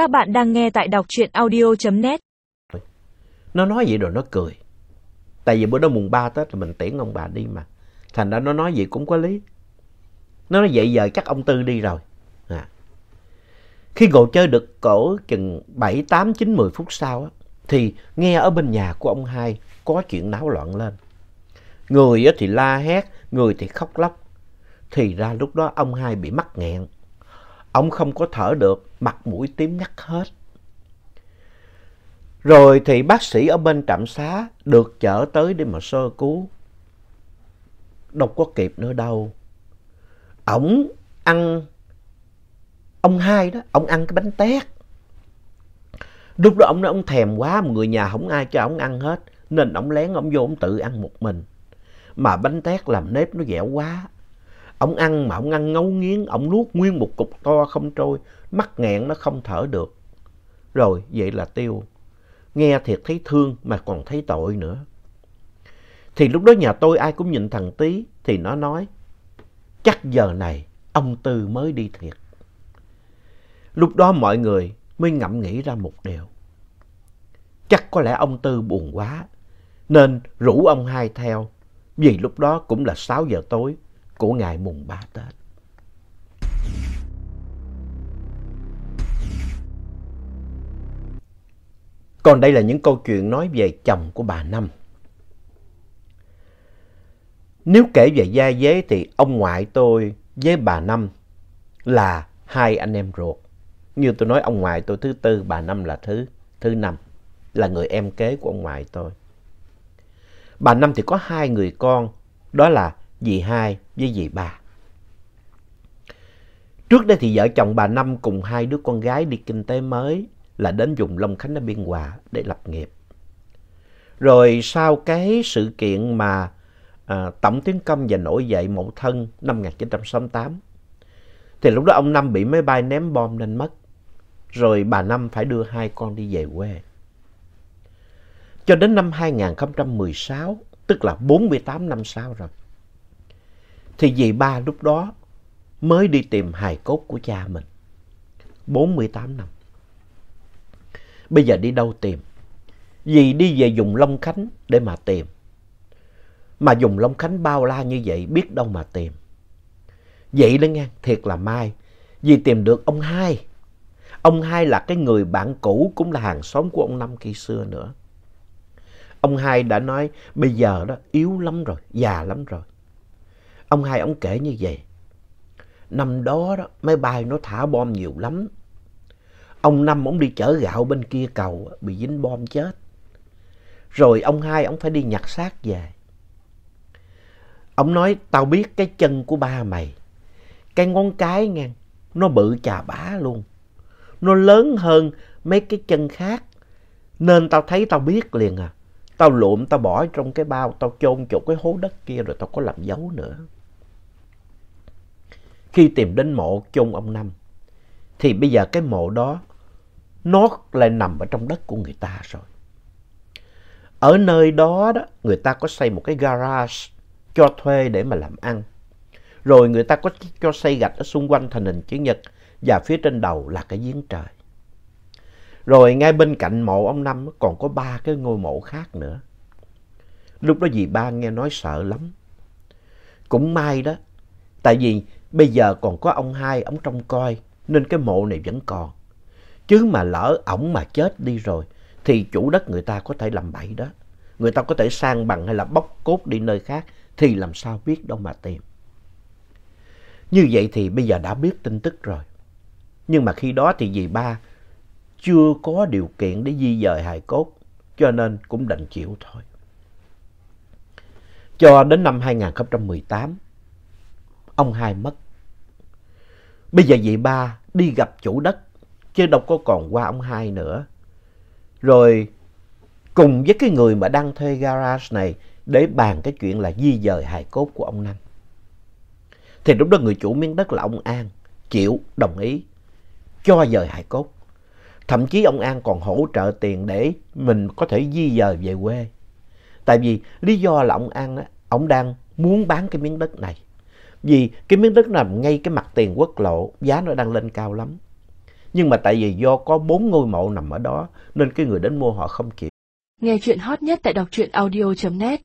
Các bạn đang nghe tại đọc truyện audio.net. Nó nói vậy rồi nó cười. Tại vì bữa đó mùng 3 Tết là mình tiễn ông bà đi mà. Thành ra nó nói vậy cũng có lý. Nó nói vậy giờ chắc ông Tư đi rồi. À. Khi ngồi chơi được cổ chừng 7, 8, 9, 10 phút sau á, thì nghe ở bên nhà của ông hai có chuyện náo loạn lên. Người thì la hét, người thì khóc lóc. Thì ra lúc đó ông hai bị mắc nghẹn. Ông không có thở được, mặt mũi tím ngắt hết. Rồi thì bác sĩ ở bên trạm xá được chở tới để mà sơ cứu. Đâu có kịp nữa đâu. Ông ăn, ông hai đó, ông ăn cái bánh tét. Lúc đó ông nói ông thèm quá, người nhà không ai cho ông ăn hết. Nên ông lén ông vô ông tự ăn một mình. Mà bánh tét làm nếp nó dẻo quá. Ông ăn mà ông ăn ngấu nghiến, ông nuốt nguyên một cục to không trôi, mắc nghẹn nó không thở được. Rồi vậy là tiêu. Nghe thiệt thấy thương mà còn thấy tội nữa. Thì lúc đó nhà tôi ai cũng nhìn thằng Tý thì nó nói chắc giờ này ông Tư mới đi thiệt. Lúc đó mọi người mới ngẫm nghĩ ra một điều. Chắc có lẽ ông Tư buồn quá nên rủ ông hai theo vì lúc đó cũng là 6 giờ tối của ngày mùng 3 Tết. Còn đây là những câu chuyện nói về chồng của bà Năm. Nếu kể về gia dế thì ông ngoại tôi với bà Năm là hai anh em ruột. Như tôi nói ông ngoại tôi thứ tư, bà Năm là thứ thứ năm, là người em kế của ông ngoại tôi. Bà Năm thì có hai người con, đó là dì hai với dì ba. Trước đây thì vợ chồng bà Năm cùng hai đứa con gái đi kinh tế mới là đến vùng Long Khánh ở Biên Hòa để lập nghiệp. Rồi sau cái sự kiện mà à, tổng tiến công và nổi dậy Mậu Thân năm 1968 thì lúc đó ông Năm bị máy bay ném bom nên mất. Rồi bà Năm phải đưa hai con đi về quê. Cho đến năm 2016, tức là 48 năm sau rồi, thì dì ba lúc đó mới đi tìm hài cốt của cha mình. 48 năm. Bây giờ đi đâu tìm? Dì đi về vùng Long Khánh để mà tìm. Mà dùng Long Khánh bao la như vậy biết đâu mà tìm. Vậy đó nghe, thiệt là mai. Dì tìm được ông hai. Ông hai là cái người bạn cũ cũng là hàng xóm của ông Năm khi xưa nữa. Ông hai đã nói bây giờ đó yếu lắm rồi, già lắm rồi. Ông hai ông kể như vậy. Năm đó đó, máy bay nó thả bom nhiều lắm. Ông Năm ông đi chở gạo bên kia cầu bị dính bom chết. Rồi ông hai ông phải đi nhặt xác về. Ông nói tao biết cái chân của ba mày. Cái ngón cái ngang nó bự chà bá luôn. Nó lớn hơn mấy cái chân khác. Nên tao thấy tao biết liền à. Tao lụm, tao bỏ trong cái bao, tao chôn chỗ cái hố đất kia rồi tao có làm dấu nữa. Khi tìm đến mộ chôn ông Năm, thì bây giờ cái mộ đó nó lại nằm ở trong đất của người ta rồi. Ở nơi đó đó, người ta có xây một cái garage cho thuê để mà làm ăn. Rồi người ta có cho xây gạch ở xung quanh thành hình chữ nhật và phía trên đầu là cái giếng trời. Rồi ngay bên cạnh mộ ông Năm còn có ba cái ngôi mộ khác nữa. Lúc đó dì ba nghe nói sợ lắm. Cũng may đó, tại vì bây giờ còn có ông hai, ông trông coi, nên cái mộ này vẫn còn. Chứ mà lỡ ổng mà chết đi rồi, thì chủ đất người ta có thể làm bậy đó. Người ta có thể sang bằng hay là bóc cốt đi nơi khác, thì làm sao biết đâu mà tìm. Như vậy thì bây giờ đã biết tin tức rồi. Nhưng mà khi đó thì dì ba chưa có điều kiện để di dời hài cốt, cho nên cũng đành chịu thôi. Cho đến năm 2018, ông hai mất. Bây giờ dì ba đi gặp chủ đất, chứ đâu có còn qua ông hai nữa. Rồi cùng với cái người mà đang thuê garage này để bàn cái chuyện là di dời hài cốt của ông Năm. Thì lúc đó người chủ miếng đất là ông An, chịu đồng ý cho dời hài cốt. Thậm chí ông An còn hỗ trợ tiền để mình có thể di dời về quê. Tại vì lý do là ông An đó ông đang muốn bán cái miếng đất này. Vì cái miếng đất nằm ngay cái mặt tiền quốc lộ, giá nó đang lên cao lắm. Nhưng mà tại vì do có bốn ngôi mộ nằm ở đó nên cái người đến mua họ không chịu. Nghe chuyện hot nhất tại đọc truyện audio.net